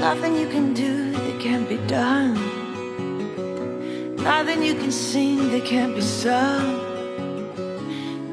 nothing you can do that can't be done. Nothing you can sing that can't be sung.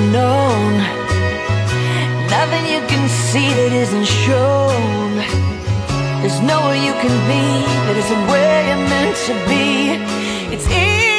That isn't known. Nothing you can see that isn't shown. There's nowhere you can be that isn't where you're meant to be. It's easy.